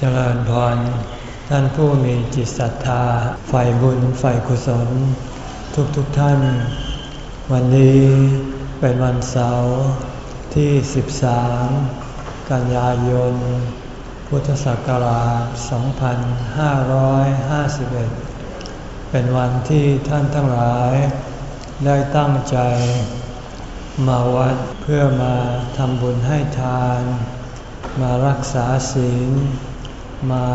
เจริญพร ท่านผู้มีจิตศรัทธาฝ่ายบุญฝ่ายกุศล ทุกทุกท่าน วันนี้เป็นวันเสาร์ที่ 13 กันยายน พุทธศักราช 2551 เป็นวันที่ท่านทั้งหลาย ได้ตั้งใจ มาวัดเพื่อมาทำบุญให้ทาน มารักษาศีล มา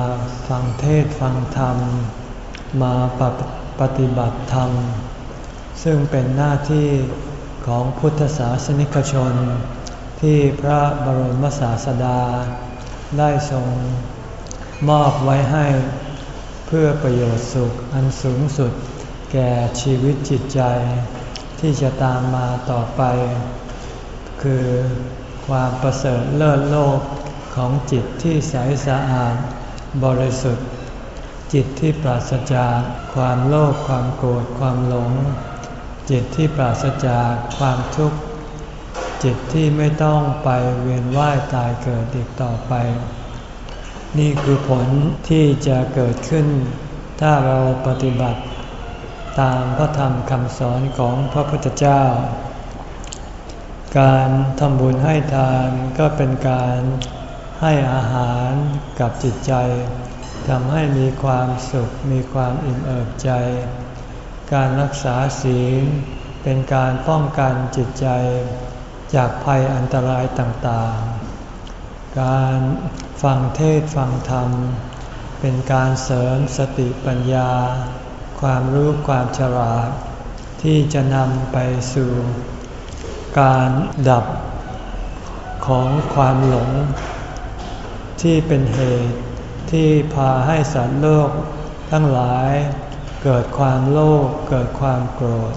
ฟังเทศฟังธรรม มาปปฏิบัติธรรม ซึ่งเป็นหน้าที่ของพุทธศาสนิกชน ที่พระบรมศาสดา ได้ทรงมอบไว้ให้เพื่อประโยชน์สุขอันสูงสุดแก่ชีวิตจิตใจ ที่จะตามมาต่อไป คือความประเสริฐเลิศโลก ของจิตที่ใสสะอาด บริสุทธิ์ จิตที่ปราศจากความโลภความโกรธความหลง จิตที่ปราศจากความทุกข์ จิตที่ไม่ต้องไปเวียนว่ายตายเกิดอีกต่อไป นี่คือผลที่จะเกิดขึ้น ถ้าเราปฏิบัติตามพระธรรมคำสอนของพระพุทธเจ้า การทำบุญให้ทานก็เป็นการ ให้อาหารกับจิตใจทำให้มีความสุขมีความอิ่มเอิบใจ การรักษาศีลเป็นการป้องกันจิตใจ จากภัยอันตรายต่างๆ การฟังเทศฟังธรรม เป็นการเสริมสติปัญญา ความรู้ความฉลาด ที่จะนำไปสู่ การดับของความหลง ที่เป็นเหตุที่พาให้สัตว์โลก ทั้งหลายเกิดความโลภเกิดความโกรธ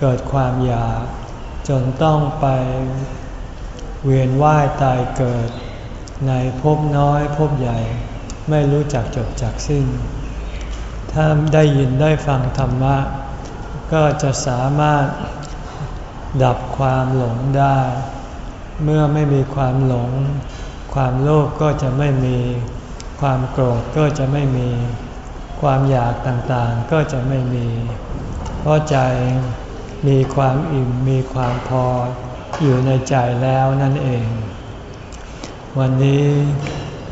เกิดความอยาก จนต้องไปเวียนว่ายตายเกิด ในภพน้อยภพใหญ่ ไม่รู้จักจบจากสิ้น ถ้าได้ยินได้ฟังธรรมะ ก็จะสามารถดับความหลงได้ เมื่อไม่มีความหลง ความโลภกก็จะไม่มี ความโกรธก็จะไม่มี ความอยากต่างๆก็จะไม่มี เพราะใจมีความอิ่มมีความพออยู่ในใจแล้วนั่นเอง วันนี้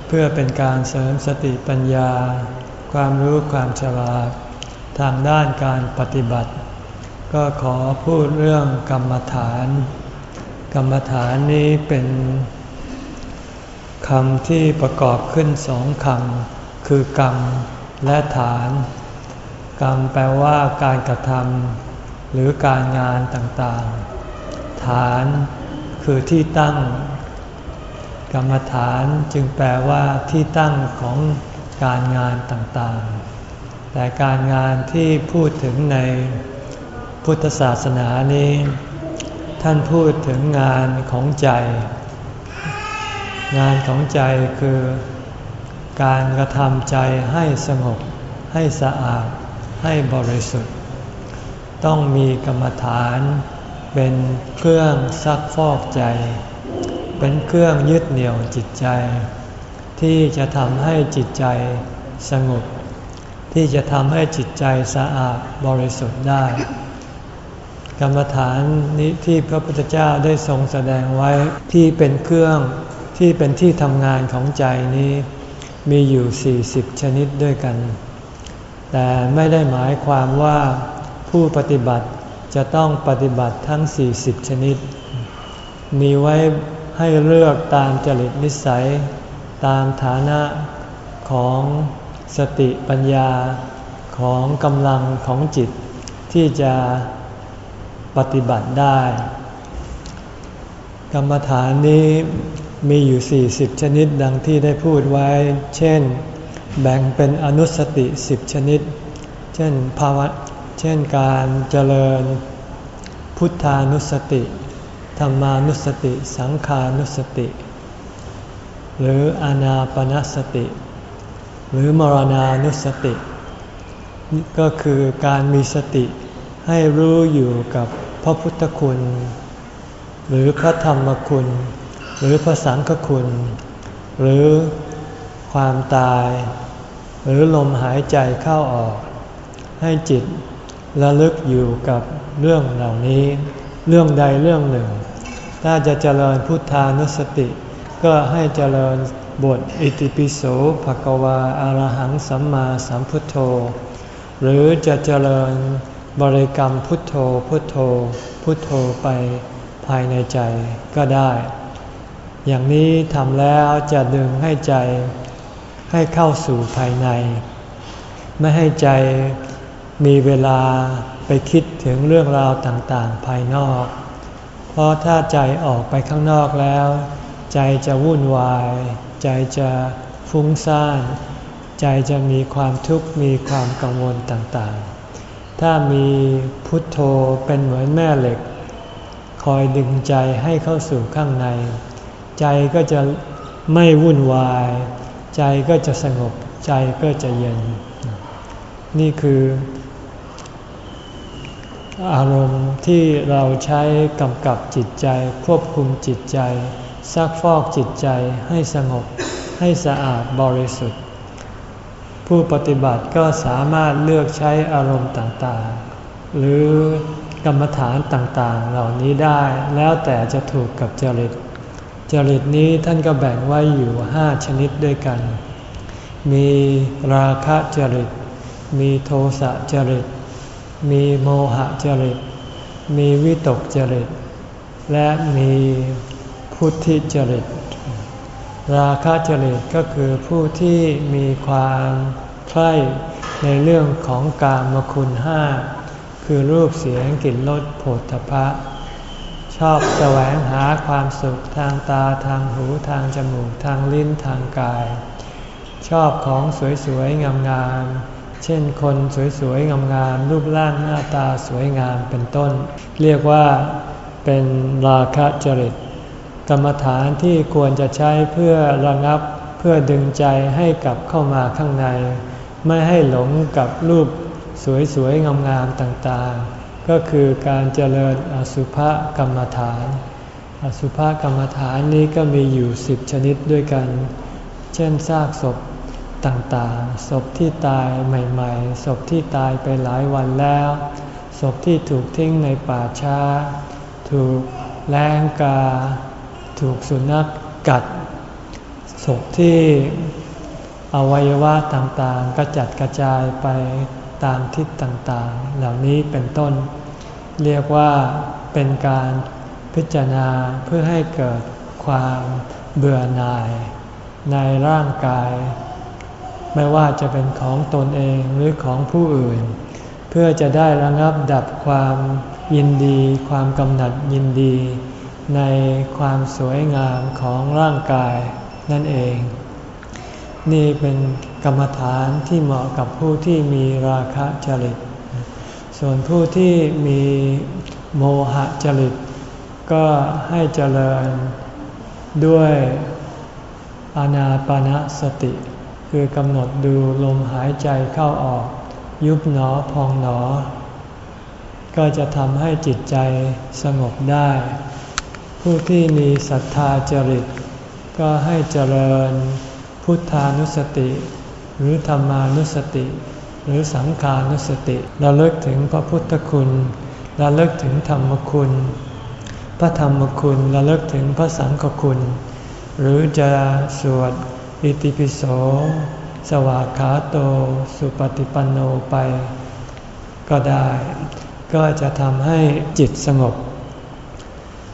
เพื่อเป็นการเสริมสติปัญญา ความรู้ความฉลาด ทางด้านการปฏิบัติ ก็ขอพูดเรื่องกรรมฐาน กรรมฐานนี้เป็น คำที่ประกอบขึ้นสองคำคือกรรมและฐาน กรรมแปลว่าการกระทำหรือการงานต่างๆ ฐานคือที่ตั้ง กรรมฐานจึงแปลว่าที่ตั้งของการงานต่างๆ แต่การงานที่พูดถึงในพุทธศาสนานี้ ท่านพูดถึงงานของใจ งานของใจคือการกระทำใจให้สงบ ให้สะอาด ให้บริสุทธิ์ ต้องมีกรรมฐานเป็นเครื่องซักฟอกใจ เป็นเครื่องยึดเหนี่ยวจิตใจ ที่จะทำให้จิตใจสงบ ที่จะทำให้จิตใจสะอาดบริสุทธิ์ได้ กรรมฐานนี้ที่พระพุทธเจ้าได้ทรงแสดงไว้ที่เป็นเครื่อง ที่เป็นที่ทำงานของใจนี้ มีอยู่ 40 ชนิดด้วยกัน แต่ไม่ได้หมายความว่าผู้ปฏิบัติจะต้องปฏิบัติทั้ง 40 ชนิด มีไว้ให้เลือกตามจริตนิสัย ตามฐานะของสติปัญญาของกำลังของจิตที่จะปฏิบัติได้ กรรมฐานนี้ มีอยู่ 40 ชนิดดังที่ได้พูดไว้ เช่น แบ่งเป็นอนุสติ 10 ชนิด เช่นภาวะ เช่นการเจริญ พุทธานุสติ ธรรมานุสติ สังขานุสติ หรืออานาปนสติ หรือมรณานุสติ ก็คือการมีสติให้รู้อยู่กับพระพุทธคุณ หรือพระธรรมคุณ หรือพระสังฆคุณ หรือความตาย หรือลมหายใจเข้าออก ให้จิตระลึกอยู่กับเรื่องเหล่านี้ เรื่องใดเรื่องหนึ่ง ถ้าจะเจริญพุทธานุสติ ก็ให้เจริญบทอิติปิโสภะกวาอารหังสัมมาสัมพุทโธ หรือจะเจริญบริกรรมพุทโธพุทโธ พุทโธไปภายในใจก็ได้ อย่างนี้ทำแล้วจะดึงให้ใจให้เข้าสู่ภายใน ไม่ให้ใจมีเวลาไปคิดถึงเรื่องราวต่างๆ ภายนอก เพราะถ้าใจออกไปข้างนอกแล้ว ใจจะวุ่นวาย ใจจะฟุ้งซ่าน ใจจะมีความทุกข์มีความกังวลต่างๆ ถ้ามีพุทโธเป็นเหมือนแม่เหล็ก คอยดึงใจให้เข้าสู่ข้างใน ใจก็จะไม่วุ่นวาย ใจก็จะสงบ ใจก็จะเย็น นี่คืออารมณ์ที่เราใช้กำกับจิตใจ ควบคุมจิตใจซักฟอกจิตใจให้สงบให้สะอาดบริสุทธิ์ ผู้ปฏิบัติก็สามารถเลือกใช้อารมณ์ต่างๆ หรือกรรมฐานต่างๆ เหล่านี้ได้แล้วแต่จะถูกกับจริต จริตนี้ท่านก็แบ่งไว้อยู่ห้าชนิดด้วยกัน มีราคะจริต มีโทสะจริต มีโมหะจริต มีวิตกจริต และมีพุทธิจริต ราคะจริตก็คือผู้ที่มีความใคร่ในเรื่องของกามคุณห้า คือรูปเสียงกลิ่นรสโผฏฐพะ ชอบแสวงหาความสุขทางตาทางหูทางจมูกทางลิ้นทางกาย ชอบของสวยๆงามๆเช่นคนสวยๆงามๆรูปร่างหน้าตาสวยงามเป็นต้น เรียกว่าเป็นราคะจริต กรรมฐานที่ควรจะใช้เพื่อระงับเพื่อดึงใจให้กลับเข้ามาข้างใน ไม่ให้หลงกับรูปสวยๆงามๆต่างๆ ก็คือการเจริญอสุภกรรมฐาน อสุภกรรมฐานนี้ก็มีอยู่สิบชนิดด้วยกัน เช่นซากศพต่างๆ ศพที่ตายใหม่ ๆ ศพที่ตายไปหลายวันแล้ว ศพที่ถูกทิ้งในป่าช้า ถูกแรงกา ถูกสุนัขกกัด ศพที่อวัยวะต่างๆ กระจัดกระจายไป ตามทิศต่างๆ เหล่านี้เป็นต้น เรียกว่าเป็นการพิจารณาเพื่อให้เกิดความเบื่อหน่าย ในร่างกาย ไม่ว่าจะเป็นของตนเองหรือของผู้อื่น เพื่อจะได้ระงับดับความยินดี ความกำหนัดยินดี ในความสวยงามของร่างกายนั่นเอง นี่เป็น กรรมฐานที่เหมาะกับผู้ที่มีราคะจริต ส่วนผู้ที่มีโมหะจริต ก็ให้เจริญด้วยอนาปณะสติ คือกำหนดดูลมหายใจเข้าออก ยุบหนอพองหนอ ก็จะทำให้จิตใจสงบได้ ผู้ที่มีศรัทธาจริต ก็ให้เจริญพุทธานุสติ หรือธรรมานุสติ หรือสังขานุสติเระลึกถึงพระพุทธคุณเระลึกถึงธรรมคุณ พระธรรมคุณเระลึกถึงพระสังฆคุณ หรือจะสวดอิติปิโส สวากขาโต สุปฏิปันโนไป ก็ได้ ก็จะทำให้จิตสงบ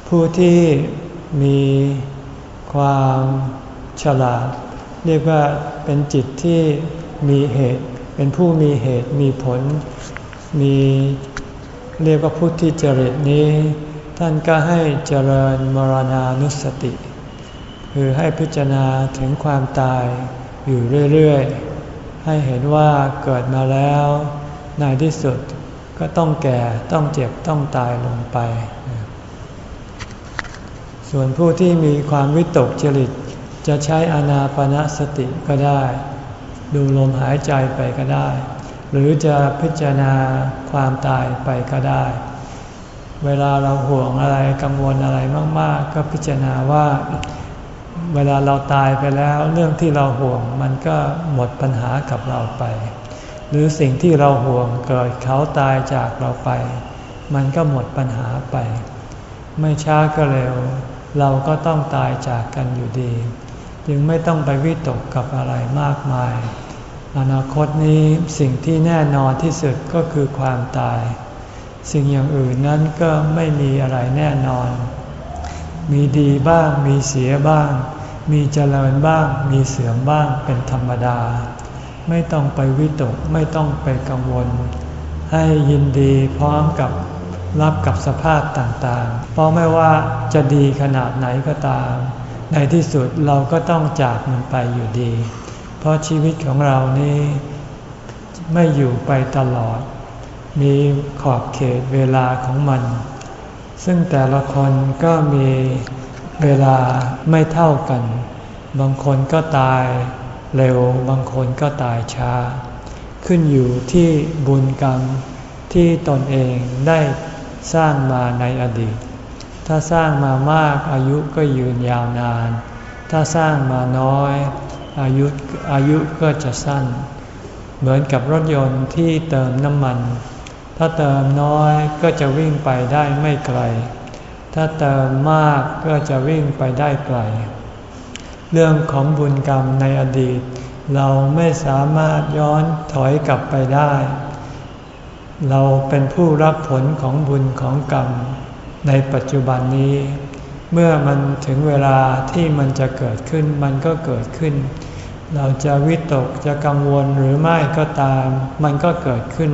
ผู้ที่มีความฉลาด เรียกว่า เป็นจิตที่มีเหตุ เป็นผู้มีเหตุมีผล มีเรียกว่าพุทธิจริตนี้ ท่านก็ให้เจริญมรณานุสติ คือให้พิจารณาถึงความตายอยู่เรื่อยๆ ให้เห็นว่าเกิดมาแล้วในที่สุดก็ต้องแก่ต้องเจ็บต้องตายลงไป ส่วนผู้ที่มีความวิตกจริต จะใช้อนาปนาสติก็ได้ ดูลมหายใจไปก็ได้ หรือจะพิจารณาความตายไปก็ได้ เวลาเราห่วงอะไรกังวลอะไรมาก ๆ ก็พิจารณาว่า เวลาเราตายไปแล้ว เรื่องที่เราห่วงมันก็หมดปัญหากับเราไป หรือสิ่งที่เราห่วงเกิดเขาตายจากเราไป มันก็หมดปัญหาไป ไม่ช้าก็เร็ว เราก็ต้องตายจากกันอยู่ดี จึงไม่ต้องไปวิตกกับอะไรมากมาย อนาคตนี้สิ่งที่แน่นอนที่สุดก็คือความตาย สิ่งอย่างอื่นนั้นก็ไม่มีอะไรแน่นอน มีดีบ้างมีเสียบ้าง มีเจริญบ้าง มีเสื่อมบ้างเป็นธรรมดา ไม่ต้องไปวิตกไม่ต้องไปกังวล ให้ยินดีพร้อมกับรับกับสภาพต่างๆ เพราะไม่ว่าจะดีขนาดไหนก็ตาม ในที่สุดเราก็ต้องจากมันไปอยู่ดี เพราะชีวิตของเรานี้ไม่อยู่ไปตลอด มีขอบเขตเวลาของมัน ซึ่งแต่ละคนก็มีเวลาไม่เท่ากัน บางคนก็ตายเร็ว บางคนก็ตายช้า ขึ้นอยู่ที่บุญกรรมที่ตนเองได้สร้างมาในอดีต ถ้าสร้างมามากอายุก็ยืนยาวนาน ถ้าสร้างมาน้อย อายุอายุก็จะสั้น เหมือนกับรถยนต์ที่เติมน้ำมัน ถ้าเติมน้อยก็จะวิ่งไปได้ไม่ไกล ถ้าเติมมากก็จะวิ่งไปได้ไกล เรื่องของบุญกรรมในอดีต เราไม่สามารถย้อนถอยกลับไปได้ เราเป็นผู้รับผลของบุญของกรรม ในปัจจุบันนี้ เมื่อมันถึงเวลาที่มันจะเกิดขึ้นมันก็เกิดขึ้น เราจะวิตกจะกังวลหรือไม่ก็ตาม มันก็เกิดขึ้น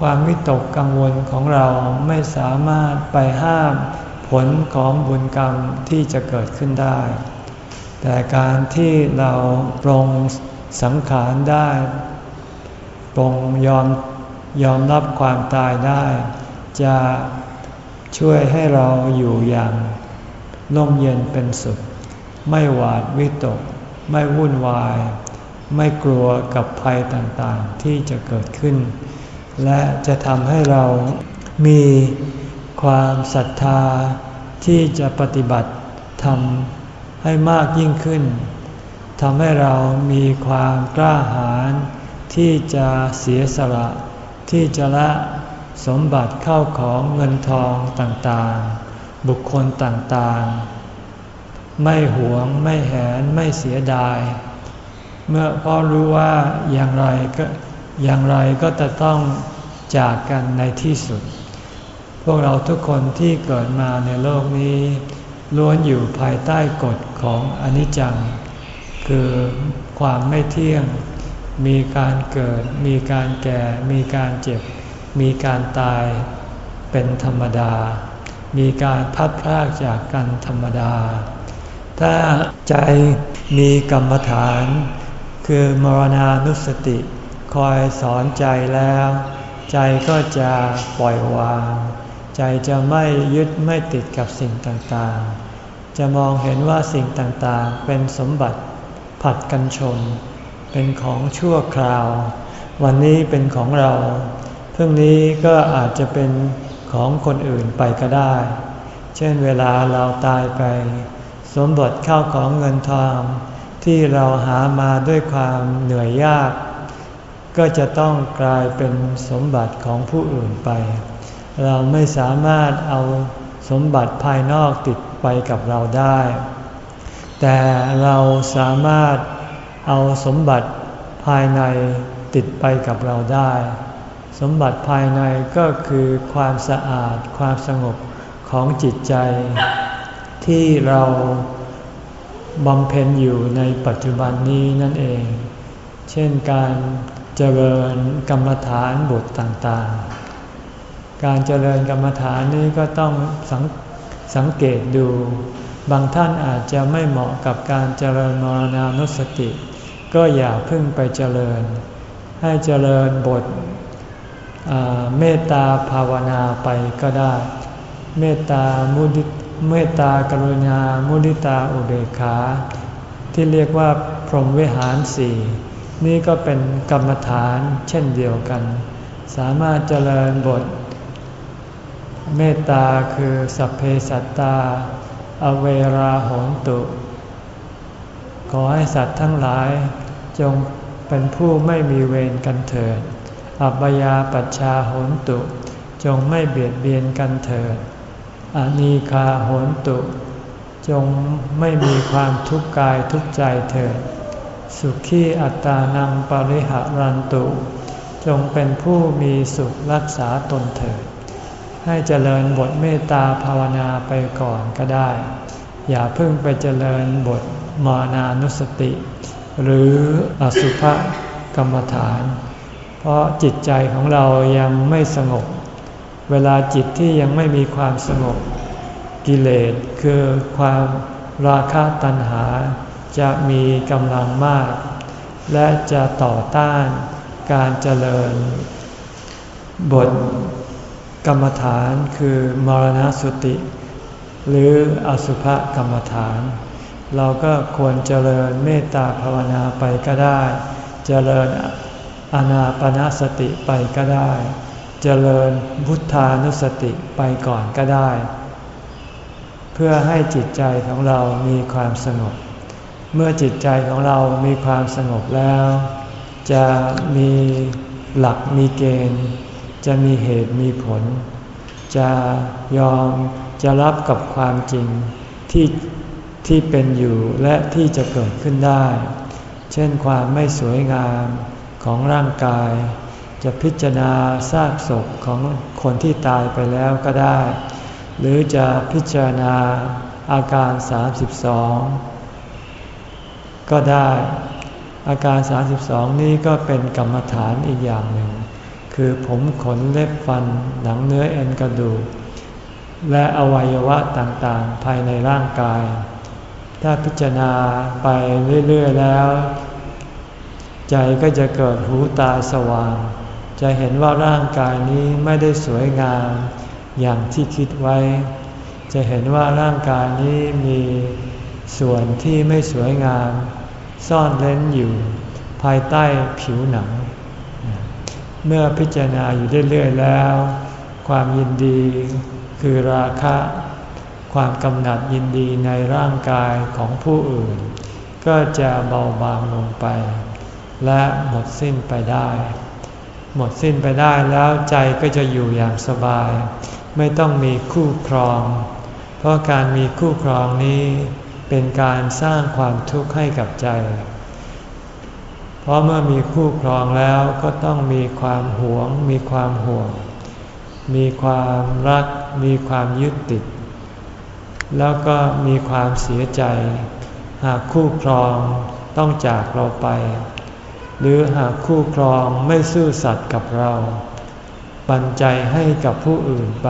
ความวิตกกังวลของเราไม่สามารถไปห้ามผลของบุญกรรมที่จะเกิดขึ้นได้ แต่การที่เราปรงสังขารได้ปรงยอมยอมรับความตายได้ จะ ช่วยให้เราอยู่อย่างน่มเย็นเป็นสุข ไม่หวาดวิตก ไม่วุ่นวาย ไม่กลัวกับภัยต่างๆที่จะเกิดขึ้น และจะทำให้เรามีความศรัทธาที่จะปฏิบัติทำให้มากยิ่งขึ้นทำให้เรามีความกล้าหาญที่จะเสียสละที่จะละ สมบัติเข้าของเงินทองต่างๆ บุคคลต่างๆ ไม่หวงไม่แหนไม่เสียดาย เมื่อพอรู้ว่าอย่างไรก็อย่างไรก็จะต้องจากกันในที่สุด พวกเราทุกคนที่เกิดมาในโลกนี้ ล้วนอยู่ภายใต้กฎของอนิจจัง คือความไม่เที่ยง มีการเกิด มีการแก่ มีการเจ็บ มีการตายเป็นธรรมดา มีการพัดพลากจากกันธรรมดา ถ้าใจมีกรรมฐาน คือมรณานุสติ คอยสอนใจแล้ว ใจก็จะปล่อยวาง ใจจะไม่ยึดไม่ติดกับสิ่งต่างๆ จะมองเห็นว่าสิ่งต่างๆ เป็นสมบัติผัดกันชน เป็นของชั่วคราว วันนี้เป็นของเรา พรุ่งนี้ก็อาจจะเป็นของคนอื่นไปก็ได้ เช่นเวลาเราตายไป สมบัติเข้าของเงินทองที่เราหามาด้วยความเหนื่อยยาก ก็จะต้องกลายเป็นสมบัติของผู้อื่นไป เราไม่สามารถเอาสมบัติภายนอกติดไปกับเราได้ แต่เราสามารถเอาสมบัติภายในติดไปกับเราได้ สมบัติภายในก็คือความสะอาดความสงบของจิตใจ ที่เราบำเพ็ญอยู่ในปัจจุบันนี้นั่นเอง เช่นการเจริญกรรมฐานบทต่างๆ การเจริญกรรมฐานนี้ก็ต้องสสังเกตดู บางท่านอาจจะไม่เหมาะกับการเจริญมรณานุสติ ก็อย่าพึ่งไปเจริญ ให้เจริญบท เมตตาภาวนาไปก็ได้ เมตตามุดิเมตตากรุณามุดิตาอุเบกขา ที่เรียกว่าพรหมวิหารสี่นี่ก็เป็นกรรมฐานเช่นเดียวกัน สามารถเจริญบท เมตตาคือสัพเพสัตตา อเวราหนตุ ขอให้สัตว์ทั้งหลายจงเป็นผู้ไม่มีเวรกันเถิด อัปยาปัชชาโหนตุ จงไม่เบียดเบียนกันเถิดอนีคาโหนตุ จงไม่มีความทุกข์กายทุกใจเถิด สุขีอัตานังปริหารันตุ จงเป็นผู้มีสุขรักษาตนเถิด ให้เจริญบทเมตตาภาวนาไปก่อนก็ได้ อย่าเพิ่งไปเจริญบทมานานุสติ หรืออสุภกรรมฐาน เพราะจิตใจของเรายังไม่สงบ เวลาจิตที่ยังไม่มีความสงบ กิเลสคือความราคะตัณหา จะมีกำลังมาก และจะต่อต้านการเจริญ บทกรรมฐานคือมรณสติ หรืออสุภกรรมฐาน เราก็ควรเจริญเมตตาภาวนาไปก็ได้ เจริญ อนาปนาสติไปก็ได้ เจริญพุทธานุสติไปก่อนก็ได้ เพื่อให้จิตใจของเรามีความสงบ เมื่อจิตใจของเรามีความสงบแล้ว จะมีหลักมีเกณฑ์ จะมีเหตุมีผล จะยอมจะรับกับความจริงที่ที่เป็นอยู่และที่จะเกิดขึ้นได้ เช่นความไม่สวยงาม ของร่างกาย จะพิจารณาซากศพของคนที่ตายไปแล้วก็ได้ หรือจะพิจารณาอาการ 32 ก็ได้ อาการ 32 นี้ก็เป็นกรรมฐานอีกอย่างหนึ่ง คือผมขนเล็บฟันหนังเนื้อเอ็นกระดูก และอวัยวะต่างๆ ภายในร่างกาย ถ้าพิจารณาไปเรื่อย ๆ แล้ว ใจก็จะเกิดหูตาสว่าง จะเห็นว่าร่างกายนี้ไม่ได้สวยงามอย่างที่คิดไว้ จะเห็นว่าร่างกายนี้มีส่วนที่ไม่สวยงาม ซ่อนเล้นอยู่ ภายใต้ผิวหนัง เมื่อพิจารณาอยู่เรื่อยๆแล้ว ความยินดีคือราคะ ความกำหนัดยินดีในร่างกายของผู้อื่น ก็จะเบาบางลงไป และหมดสิ้นไปได้ หมดสิ้นไปได้แล้วใจก็จะอยู่อย่างสบาย ไม่ต้องมีคู่ครอง เพราะการมีคู่ครองนี้เป็นการสร้างความทุกข์ให้กับใจ เพราะเมื่อมีคู่ครองแล้วก็ต้องมีความหวง มีความห่วง มีความรัก มีความยึดติด แล้วก็มีความเสียใจ หากคู่ครองต้องจากเราไป หรือหากคู่ครองไม่ซื่อสัตย์กับเรา ปันใจให้กับผู้อื่นไป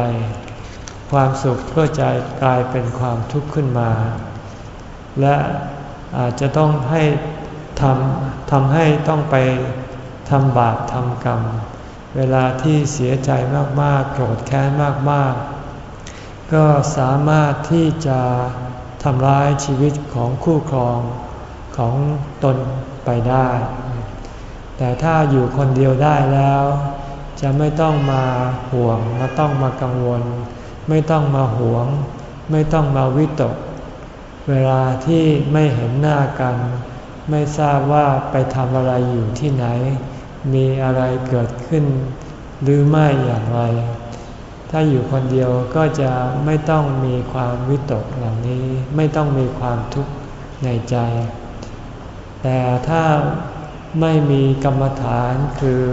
ความสุขก็จะกลายเป็นความทุกข์ขึ้นมา และอาจจะต้องให้ทำทำให้ต้องไปทำบาปทำกรรม เวลาที่เสียใจมากๆ โกรธแค้นมากๆ ก็สามารถที่จะทำร้ายชีวิตของคู่ครองของตนไปได้ แต่ถ้าอยู่คนเดียวได้แล้ว จะไม่ต้องมาห่วงไม่ต้องมากังวล ไม่ต้องมาหวง ไม่ต้องมาวิตก เวลาที่ไม่เห็นหน้ากัน ไม่ทราบว่าไปทำอะไรอยู่ที่ไหน มีอะไรเกิดขึ้น หรือไม่อย่างไร ถ้าอยู่คนเดียวก็จะไม่ต้องมีความวิตกเหล่านี้ ไม่ต้องมีความทุกข์ในใจ แต่ถ้า ไม่มีกรรมฐานคือ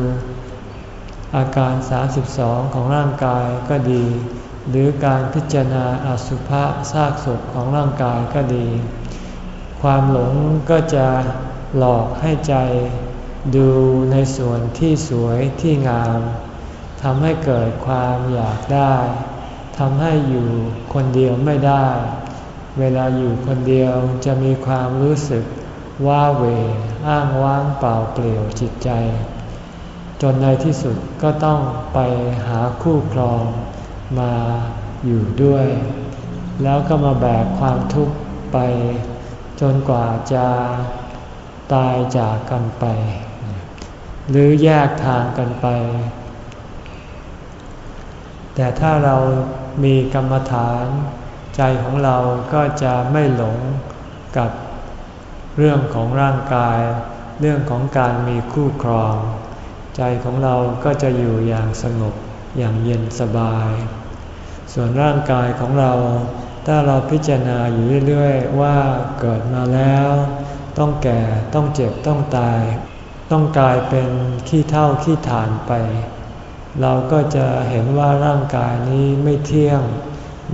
อาการ 32 ของร่างกายก็ดี หรือการพิจารณาอสุภะซากศพของร่างกายก็ดี ความหลงก็จะหลอกให้ใจดูในส่วนที่สวยที่งามทำให้เกิดความอยากได้ทำให้อยู่คนเดียวไม่ได้ เวลาอยู่คนเดียวจะมีความรู้สึก ว่าเวอ้างว้างเปล่าเปลี่ยวจิตใจ จนในที่สุดก็ต้องไปหาคู่ครองมาอยู่ด้วย แล้วก็มาแบกความทุกข์ไป จนกว่าจะตายจากกันไป หรือแยกทางกันไป แต่ถ้าเรามีกรรมฐาน ใจของเราก็จะไม่หลงกับ เรื่องของร่างกาย เรื่องของการมีคู่ครอง ใจของเราก็จะอยู่อย่างสงบอย่างเย็นสบาย ส่วนร่างกายของเรา ถ้าเราพิจารณาอยู่เรื่อยๆ ว่าเกิดมาแล้ว ต้องแก่ต้องเจ็บต้องตาย ต้องกลายเป็นขี้เท่าขี้ฐานไป เราก็จะเห็นว่าร่างกายนี้ไม่เที่ยง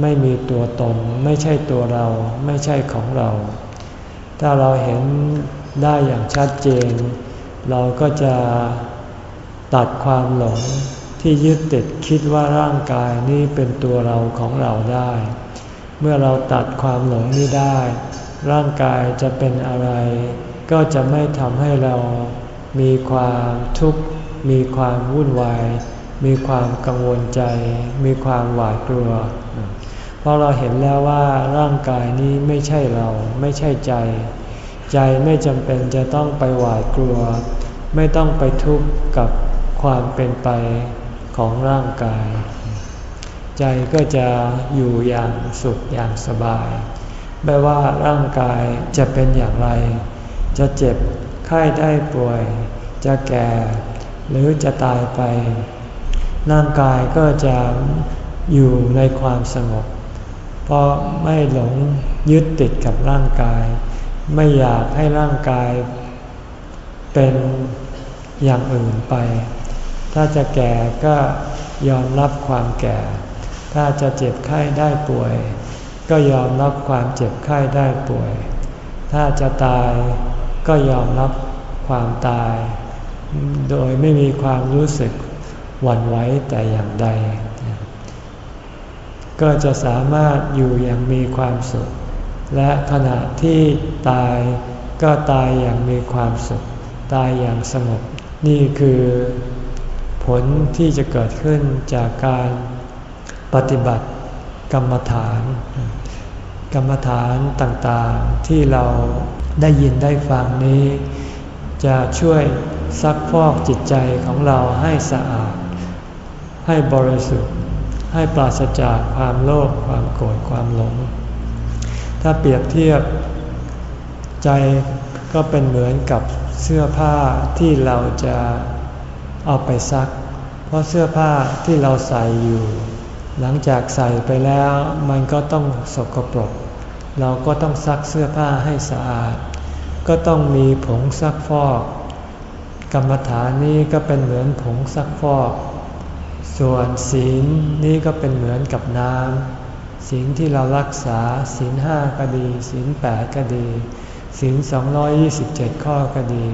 ไม่มีตัวตน ไม่ใช่ตัวเรา ไม่ใช่ของเรา ถ้าเราเห็นได้อย่างชัดเจน เราก็จะตัดความหลงที่ยึดติดคิดว่าร่างกายนี้เป็นตัวเราของเราได้ เมื่อเราตัดความหลงนี้ได้ ร่างกายจะเป็นอะไร ก็จะไม่ทำให้เรามีความทุกข์ มีความวุ่นวาย มีความกังวลใจ มีความหวาดกลัว เพราะเราเห็นแล้วว่าร่างกายนี้ไม่ใช่เราไม่ใช่ใจ ใจไม่จำเป็นจะต้องไปหวาดกลัว ไม่ต้องไปทุกข์กับความเป็นไปของร่างกาย ใจก็จะอยู่อย่างสุขอย่างสบาย ไม่ว่าร่างกายจะเป็นอย่างไร จะเจ็บไข้ได้ป่วย จะแก่ หรือจะตายไป ร่างกายก็จะอยู่ในความสงบ เพราะไม่หลงยึดติดกับร่างกาย ไม่อยากให้ร่างกายเป็นอย่างอื่นไป ถ้าจะแก่ก็ยอมรับความแก่ ถ้าจะเจ็บไข้ได้ป่วย ก็ยอมรับความเจ็บไข้ได้ป่วย ถ้าจะตายก็ยอมรับความตาย โดยไม่มีความรู้สึกหวั่นไหวแต่อย่างใด ก็จะสามารถอยู่อย่างมีความสุข และขณะที่ตายก็ตายอย่างมีความสุข ตายอย่างสงบ นี่คือผลที่จะเกิดขึ้นจากการปฏิบัติกรรมฐาน กรรมฐานต่างๆที่เราได้ยินได้ฟังนี้ จะช่วยซักฟอกจิตใจของเราให้สะอาด ให้บริสุทธิ์ ให้ปราศจากความโลภความโกรธความหลง ถ้าเปรียบเทียบใจก็เป็นเหมือนกับเสื้อผ้าที่เราจะเอาไปซัก เพราะเสื้อผ้าที่เราใส่อยู่ หลังจากใส่ไปแล้วมันก็ต้องสกปรก เราก็ต้องซักเสื้อผ้าให้สะอาด ก็ต้องมีผงซักฟอก กรรมฐานนี้ก็เป็นเหมือนผงซักฟอก ส่วนศีลนี่ก็เป็นเหมือนกับน้ำศีลที่เรารักษาศีลห้าก็ดีศีลแปดก็ดีศีลสองยี่สิบเจ็ดข้อก็ดี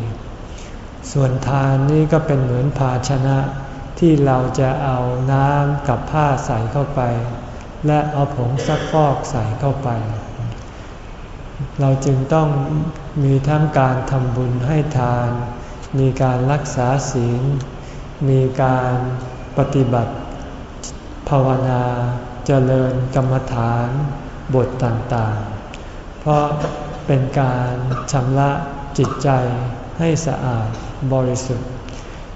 ส่วนทานนี่ก็เป็นเหมือนภาชนะที่เราจะเอาน้ำกับผ้าใส่เข้าไป และเอาผงซักฟอกใส่เข้าไป เราจึงต้องมีทั้งการทำบุญให้ทาน มีการรักษาศีล มีการ ปฏิบัติ ภาวนาเจริญกรรมฐานบทต่างๆ เพราะเป็นการชำระจิตใจให้สะอาดบริสุทธิ์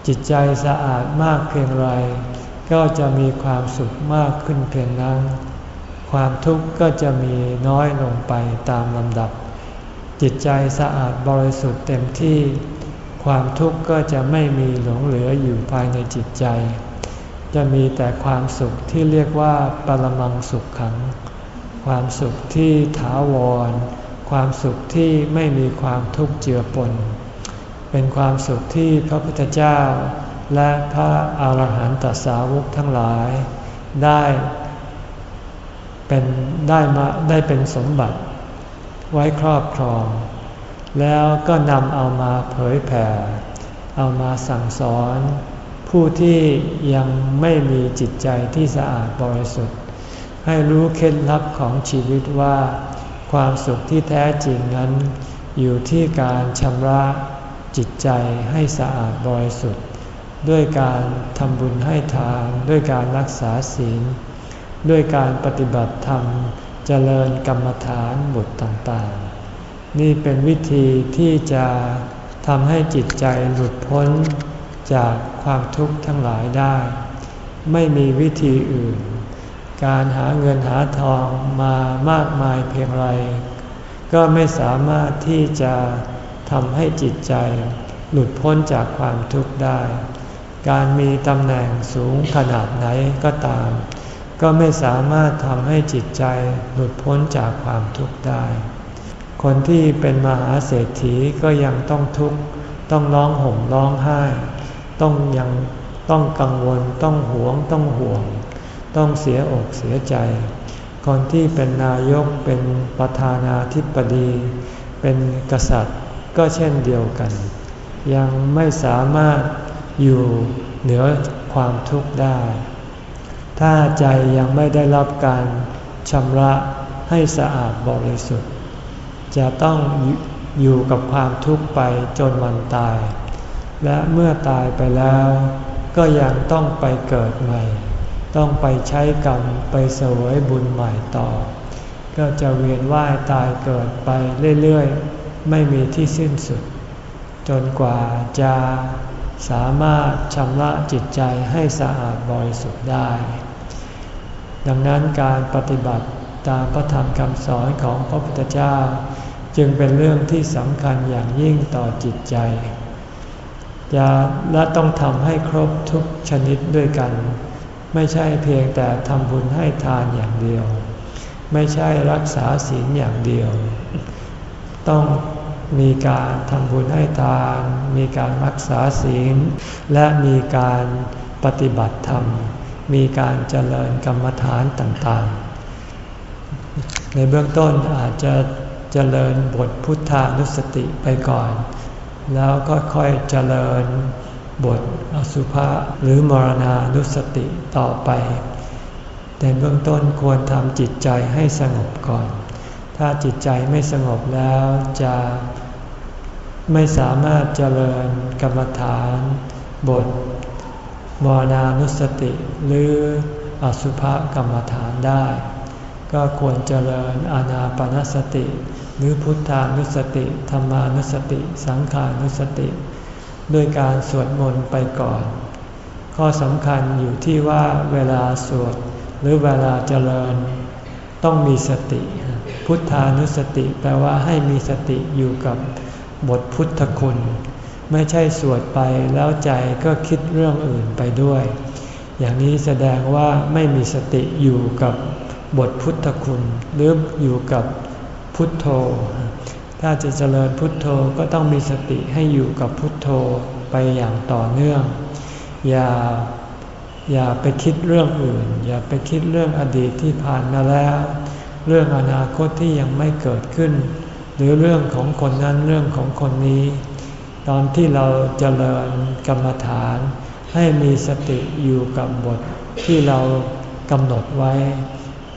จิตใจสะอาดมากเพียงไร ก็จะมีความสุขมากขึ้นเพียงนั้น ความทุกข์ก็จะมีน้อยลงไปตามลำดับ จิตใจสะอาดบริสุทธิ์เต็มที่ ความทุกข์ก็จะไม่มีหลงเหลืออยู่ภายในจิตใจ จะมีแต่ความสุขที่เรียกว่าปรมังสุขขัง ความสุขที่ถาวร ความสุขที่ไม่มีความทุกข์เจือปน เป็นความสุขที่พระพุทธเจ้า และพระอาหารหันตสาวกทั้งหลาย ได้เป็นได้มาได้เป็นสมบัติ ไว้ครอบครอง แล้วก็นำเอามาเผยแผ่ เอามาสั่งสอน ผู้ที่ยังไม่มีจิตใจที่สะอาดบริสุทธิ์ ให้รู้เคล็ดลับของชีวิตว่า ความสุขที่แท้จริงนั้น อยู่ที่การชำระจิตใจให้สะอาดบริสุทธิ์ ด้วยการทำบุญให้ทานด้วยการรักษาศีล ด้วยการปฏิบัติธรรมเจริญกรรมฐานบุตรต่างๆ นี่เป็นวิธีที่จะทำให้จิตใจหลุดพ้น จากความทุกข์ทั้งหลายได้ ไม่มีวิธีอื่น การหาเงินหาทองมามากมายเพียงไร ก็ไม่สามารถที่จะทำให้จิตใจ หลุดพ้นจากความทุกข์ได้ การมีตำแหน่งสูงขนาดไหนก็ตาม ก็ไม่สามารถทำให้จิตใจหลุดพ้นจากความทุกข์ได้ คนที่เป็นมหาเศรษฐีก็ยังต้องทุกข์ต้องร้องห่มร้องไห้ ต้องยังต้องกังวลต้องหวงต้องห่วง ต้องเสียอกเสียใจ คนที่เป็นนายกเป็นประธานาธิบดี เป็นกษัตริย์ก็เช่นเดียวกัน ยังไม่สามารถอยู่เหนือความทุกข์ได้ ถ้าใจยังไม่ได้รับการชำระให้สะอาดบริสุทธิ์ จะต้องอยู่กับความทุกข์ไปจนวันตาย และเมื่อตายไปแล้ว ก็ยังต้องไปเกิดใหม่ ต้องไปใช้กรรมไปเสวยบุญใหม่ต่อ ก็จะเวียนว่ายตายเกิดไปเรื่อยๆ ไม่มีที่สิ้นสุด จนกว่าจะสามารถชำระจิตใจให้สะอาดบริสุทธิ์ได้ ดังนั้นการปฏิบัติตามพระธรรมคำสอนของพระพุทธเจ้า จึงเป็นเรื่องที่สำคัญอย่างยิ่งต่อจิตใจ จะและต้องทำให้ครบทุกชนิดด้วยกัน ไม่ใช่เพียงแต่ทำบุญให้ทานอย่างเดียว ไม่ใช่รักษาศีลอย่างเดียว ต้องมีการทำบุญให้ทาน มีการรักษาศีล และมีการปฏิบัติธรรม มีการเจริญกรรมฐานต่างๆ ในเบื้องต้นอาจจะเจริญบทพุทธานุสติไปก่อน แล้วก็ค่อยเจริญบทอสุภะหรือมรณานุสติต่อไป แต่เบื้องต้นควรทำจิตใจให้สงบก่อน ถ้าจิตใจไม่สงบแล้วจะไม่สามารถเจริญกรรมฐานบทมรณานุสติหรืออสุภกรรมฐานได้ ก็ควรเจริญอานาปนสติ หรือพุทธานุสติธรรมานุสติ สังขานุสติ ด้วยการสวดมนต์ไปก่อน ข้อสำคัญอยู่ที่ว่าเวลาสวดหรือเวลาเจริญ ต้องมีสติ พุทธานุสติแปลว่าให้มีสติอยู่กับบทพุทธคุณ ไม่ใช่สวดไปแล้วใจก็คิดเรื่องอื่นไปด้วย อย่างนี้แสดงว่าไม่มีสติอยู่กับบทพุทธคุณหรืออยู่กับ พุทโธ ถ้าจะเจริญพุทโธก็ต้องมีสติให้อยู่กับพุทโธไปอย่างต่อเนื่อง อย่าอย่าไปคิดเรื่องอื่น อย่าไปคิดเรื่องอดีตที่ผ่านมาแล้ว เรื่องอนาคตที่ยังไม่เกิดขึ้น หรือเรื่องของคนนั้นเรื่องของคนนี้ ตอนที่เราจเจริญกรรมฐาน ให้มีสติอยู่กับบทที่เรากำหนดไว้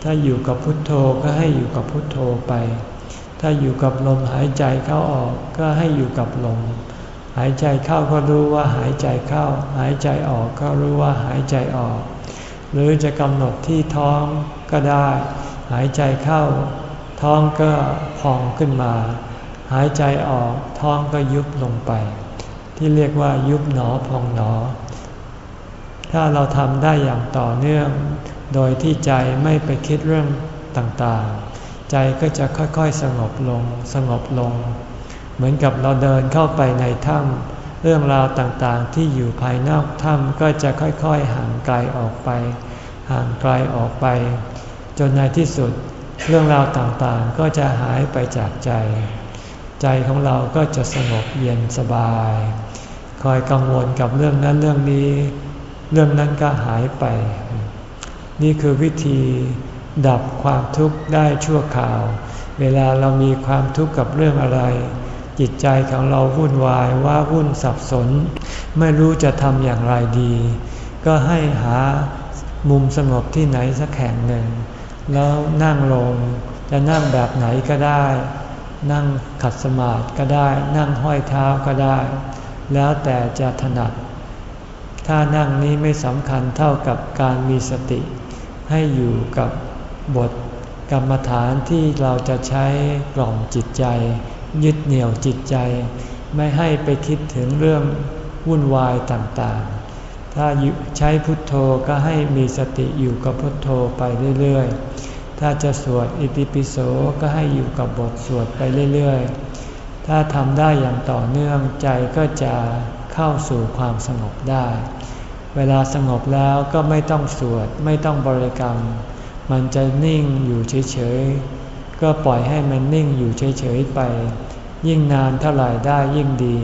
ถ้าอยู่กับพุทโธก็ให้อยู่กับพุทโธไป ถ้าอยู่กับลมหายใจเข้าออกก็ให้อยู่กับลม หายใจเข้าก็รู้ว่าหายใจเข้า หายใจออกก็รู้ว่าหายใจออก หรือจะกำหนดที่ท้องก็ได้ หายใจเข้า ท้องก็พองขึ้นมา หายใจออกท้องก็ยุบลงไป ที่เรียกว่ายุบหนอพองหนอ ถ้าเราทำได้อย่างต่อเนื่อง โดยที่ใจไม่ไปคิดเรื่องต่างๆ ใจก็จะค่อยๆสงบลงสงบลง เหมือนกับเราเดินเข้าไปในถ้ำเรื่องราวต่างๆ ที่อยู่ภายนอกถ้ำก็จะค่อยๆห่างไกลออกไป ห่างไกลออกไป จนในที่สุดเรื่องราวต่างๆ ก็จะหายไปจากใจ ใจของเราก็จะสงบเย็นสบาย คอยกังวลกับเรื่องนั้นเรื่องนี้ เรื่องนั้นก็หายไป นี่คือวิธีดับความทุกข์ได้ชั่วคราว เวลาเรามีความทุกข์กับเรื่องอะไร จิตใจของเราวุ่นวายว่าวุ่นสับสน ไม่รู้จะทำอย่างไรดี ก็ให้หามุมสงบที่ไหนสักแห่งหนึ่ง แล้วนั่งลงจะนั่งแบบไหนก็ได้ นั่งขัดสมาธิก็ได้ นั่งห้อยเท้าก็ได้ แล้วแต่จะถนัด ถ้านั่งนี้ไม่สำคัญเท่ากับการมีสติ ให้อยู่กับบทกรรมฐานที่เราจะใช้กล่อมจิตใจ ยึดเหนี่ยวจิตใจ ไม่ให้ไปคิดถึงเรื่องวุ่นวายต่างๆ ถ้าใช้พุทโธก็ให้มีสติอยู่กับพุทโธไปเรื่อยๆ ถ้าจะสวดอิติปิโสก็ให้อยู่กับบทสวดไปเรื่อยๆ ถ้าทำได้อย่างต่อเนื่องใจก็จะเข้าสู่ความสงบได้ เวลาสงบแล้วก็ไม่ต้องสวดไม่ต้องบริกรรม มันจะนิ่งอยู่เฉยๆ ก็ปล่อยให้มันนิ่งอยู่เฉยๆไป ยิ่งนานเท่าไหร่ได้ยิ่งดี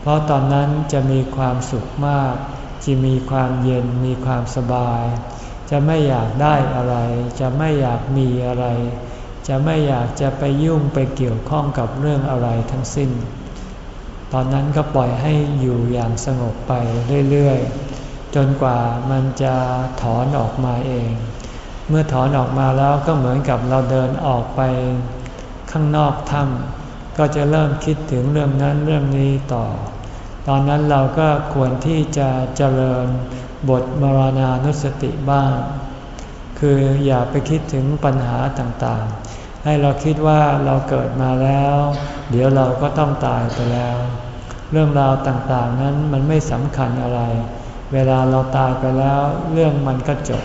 เพราะตอนนั้นจะมีความสุขมาก จะมีความเย็นมีความสบาย จะไม่อยากได้อะไร จะไม่อยากมีอะไร จะไม่อยากจะไปยุ่งไปเกี่ยวข้องกับเรื่องอะไรทั้งสิ้น ตอนนั้นก็ปล่อยให้อยู่อย่างสงบไปเรื่อยๆ จนกว่ามันจะถอนออกมาเอง เมื่อถอนออกมาแล้วก็เหมือนกับเราเดินออกไปข้างนอกถ้ำก็จะเริ่มคิดถึงเรื่องนั้นเรื่องนี้ต่อ ตอนนั้นเราก็ควรที่จะเจริญบทมรณานุสติบ้าง คืออย่าไปคิดถึงปัญหาต่างๆ ให้เราคิดว่าเราเกิดมาแล้ว เดี๋ยวเราก็ต้องตายไปแล้ว เรื่องราวต่างๆนั้นมันไม่สำคัญอะไร เวลาเราตายไปแล้วเรื่องมันก็จบ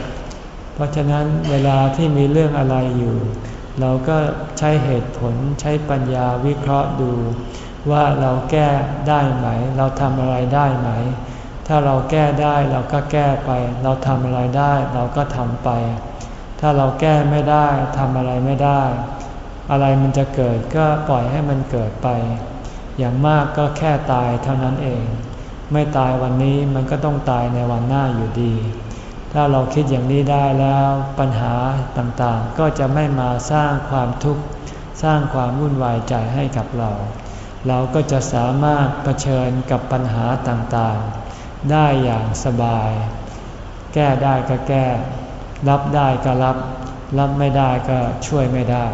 เพราะฉะนั้นเวลาที่มีเรื่องอะไรอยู่ เราก็ใช้เหตุผลใช้ปัญญาวิเคราะห์ดู ว่าเราแก้ได้ไหม เราทำอะไรได้ไหม ถ้าเราแก้ได้เราก็แก้ไป เราทำอะไรได้เราก็ทำไป ถ้าเราแก้ไม่ได้ทำอะไรไม่ได้ อะไรมันจะเกิดก็ปล่อยให้มันเกิดไป อย่างมากก็แค่ตายเท่านั้นเอง ไม่ตายวันนี้มันก็ต้องตายในวันหน้าอยู่ดี ถ้าเราคิดอย่างนี้ได้แล้วปัญหาต่างๆ ก็จะไม่มาสร้างความทุกข์สร้างความวุ่นวายใจให้กับเรา เราก็จะสามารถเผชิญกับปัญหาต่างๆ ได้อย่างสบาย แก้ได้ก็แก้ รับได้ก็รับ รับไม่ได้ก็ช่วยไม่ได้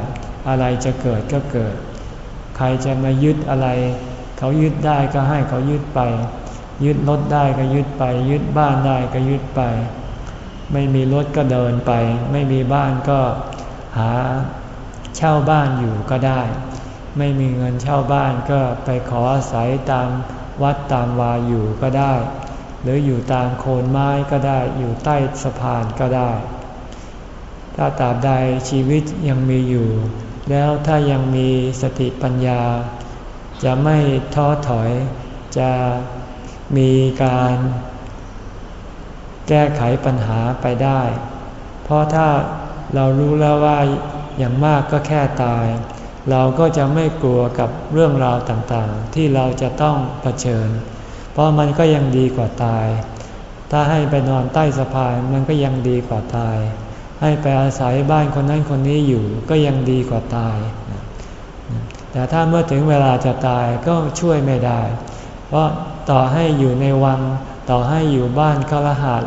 อะไรจะเกิดก็เกิด ใครจะมายึดอะไร เขายึดได้ก็ให้เขายึดไป ยึดรถได้ก็ยึดไป ยึดบ้านได้ก็ยึดไป ไม่มีรถก็เดินไป ไม่มีบ้านก็หาเช่าบ้านอยู่ก็ได้ ไม่มีเงินเช่าบ้านก็ไปขออาศัยตามวัดตามวาอยู่ก็ได้ หรืออยู่ตามโคนไม้ก็ได้อยู่ใต้สะพานก็ได้ ถ้าตราบใดชีวิตยังมีอยู่ แล้วถ้ายังมีสติปัญญา จะไม่ท้อถอยจะ มีการแก้ไขปัญหาไปได้ เพราะถ้าเรารู้แล้วว่าอย่างมากก็แค่ตาย เราก็จะไม่กลัวกับเรื่องราวต่างๆ ที่เราจะต้องเผชิญ เพราะมันก็ยังดีกว่าตาย ถ้าให้ไปนอนใต้สะพานมันก็ยังดีกว่าตาย ให้ไปอาศัยบ้านคนนั้นคนนี้อยู่ก็ยังดีกว่าตาย แต่ถ้าเมื่อถึงเวลาจะตายก็ช่วยไม่ได้ เพราะ ต่อให้อยู่ในวัง ต่อให้อยู่บ้านคารหัส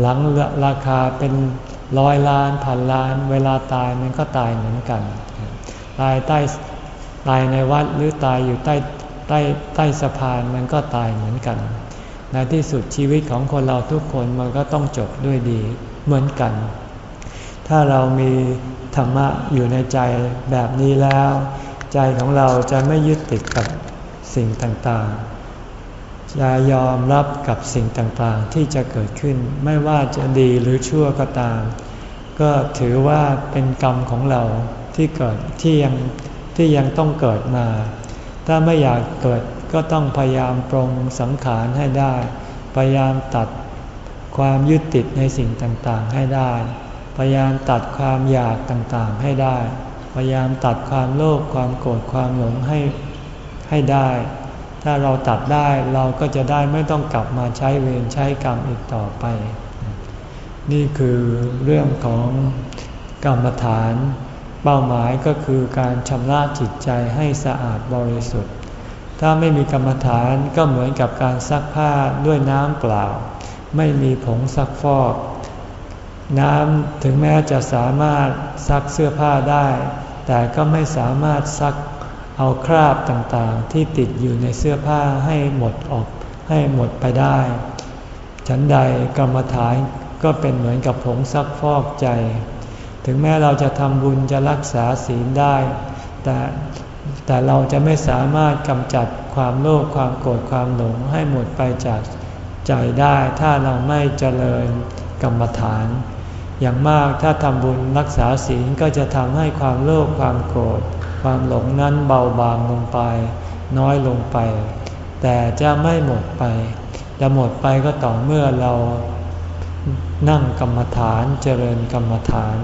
หลังราคาเป็นร้อยล้านพันล้าน เวลาตายมันก็ตายเหมือนกัน ตายใต้ตายในวัดหรือตายอยู่ใต้ใต้ใต้สะพานมันก็ตายเหมือนกัน ในที่สุดชีวิตของคนเราทุกคนมันก็ต้องจบด้วยดีเหมือนกัน ถ้าเรามีธรรมะอยู่ในใจแบบนี้แล้ว ใจของเราจะไม่ยึดติดกับสิ่งต่างๆ จะยอมรับกับสิ่งต่างๆ ที่จะเกิดขึ้น ไม่ว่าจะดีหรือชั่วก็ตาม ก็ถือว่าเป็นกรรมของเราที่เกิดที่ยังที่ยังต้องเกิดมา ถ้าไม่อยากเกิดก็ต้องพยายามปรงสังขารให้ได้ พยายามตัดความยึดติดในสิ่งต่างๆให้ได้ พยายามตัดความอยากต่างๆให้ได้ พยายามตัดความโลภความโกรธความหลงให้ให้ได้ ถ้าเราตัดได้เราก็จะได้ไม่ต้องกลับมาใช้เวรใช้กรรมอีกต่อไป นี่คือเรื่องของกรรมฐาน เป้าหมายก็คือการชำระจิตใจให้สะอาดบริสุทธิ์ ถ้าไม่มีกรรมฐานก็เหมือนกับการซักผ้าด้วยน้ำเปล่า ไม่มีผงซักฟอก น้ำถึงแม้จะสามารถซักเสื้อผ้าได้ แต่ก็ไม่สามารถซัก เอาคราบต่างๆ ที่ติดอยู่ในเสื้อผ้าให้หมดออกให้หมดไปได้ ฉันใดกรรมฐานก็เป็นเหมือนกับผงซักฟอกใจ ถึงแม้เราจะทำบุญจะรักษาศีลได้ แต่แต่เราจะไม่สามารถกำจัดความโลภความโกรธความหลงให้หมดไปจากใจได้ ถ้าเราไม่เจริญกรรมฐาน อย่างมากถ้าทำบุญรักษาศีลก็จะทำให้ความโลภความโกรธ ความหลงนั้นเบาบางลงไป น้อยลงไป แต่จะไม่หมดไป จะหมดไปก็ต่อเมื่อเรานั่งกรรมฐานเจริญกรรมฐาน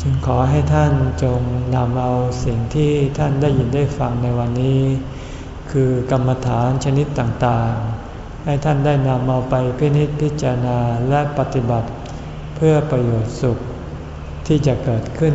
จึงขอให้ท่านจงนำเอาสิ่งที่ท่านได้ยินได้ฟังในวันนี้ คือกรรมฐานชนิดต่างๆ ให้ท่านได้นำเอาไปพินิจพิจารณาและปฏิบัติ เพื่อประโยชน์สุขที่จะเกิดขึ้น